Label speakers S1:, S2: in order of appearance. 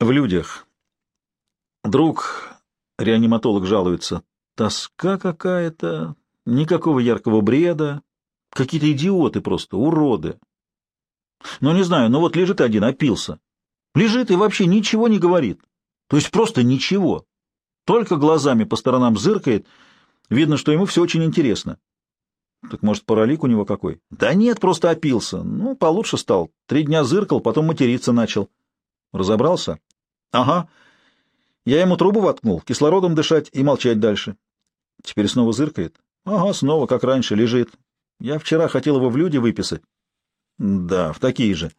S1: В людях. Друг, реаниматолог жалуется. Тоска какая-то, никакого яркого бреда. Какие-то идиоты просто, уроды. Ну, не знаю, ну вот лежит один, опился. Лежит и вообще ничего не говорит. То есть просто ничего. Только глазами по сторонам зыркает. Видно, что ему все очень интересно. Так может, паралик у него какой? Да нет, просто опился. Ну, получше стал. Три дня зыркал, потом материться начал. Разобрался? Ага. Я ему трубу воткнул, кислородом дышать и молчать дальше. Теперь снова зыркает? Ага, снова, как раньше, лежит. Я вчера хотел его в люди выписать. Да, в такие же.